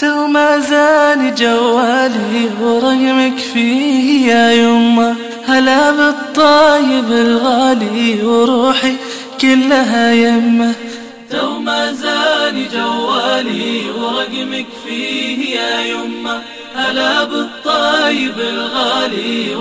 تو ما زال جوالي ورقمك فيه يا يمه هلا بالطايب الغالي وروحي كلها يمه تو ما زال جوالي ورقمك فيه يا يمه هلا بالطايب الغالي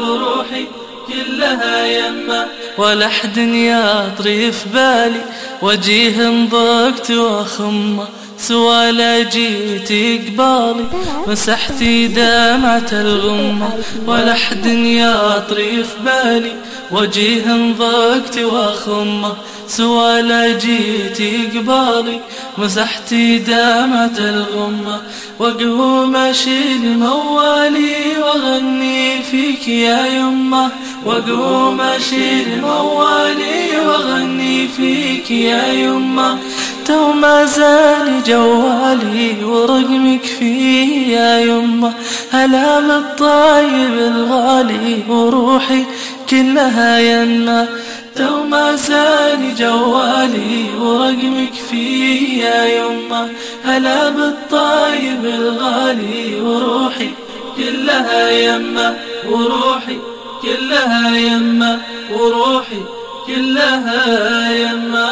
كلها يمه ولا حد يا طريف بالي. وجيه انضقت وخمه سوالا جيتي قبالي. مسحتي دمعة الغمة ولا حد يا طريف بالي. وجيه انضقت وخمة سوالا جيتي قبالي. مسحتي دمعة الغمة واقوم أشيل موالي. واغني فيك يا يمه واقوم اشيل موالي وأغني فيك يا يمه تو ما زال جوالي ورقمك فيه يا يمه هلا بالطايب الغالي وروحي كلها يمه تو ما زال جوالي ورقمك فيه يا يمه هلا بالطايب الغالي وروحي كلها يمه وروحي كلها يمه وروحي كلها يمه